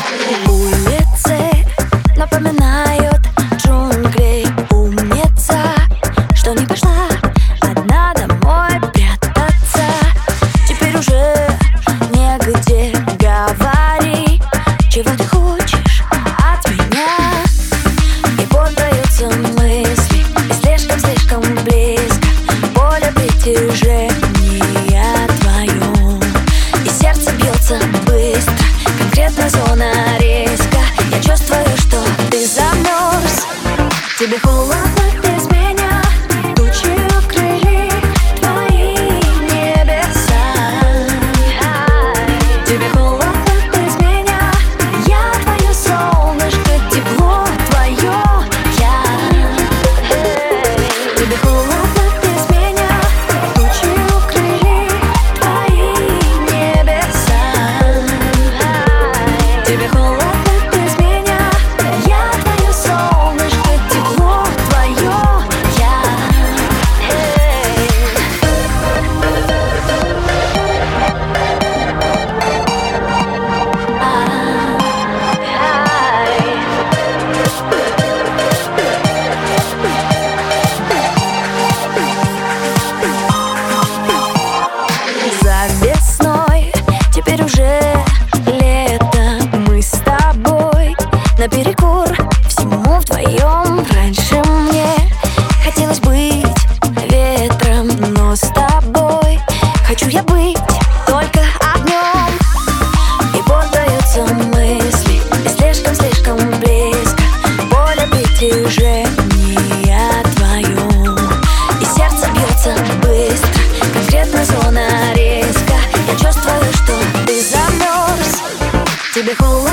Hollywood. зона резко Я чувствую, что ты замерз. Тебе холодно? быть только огнем И поддаются мысли, и слишком-слишком близко. Боль притяжения твою И сердце бьется быстро, конкретно зона резко. Я чувствую, что ты замерз, тебе холодно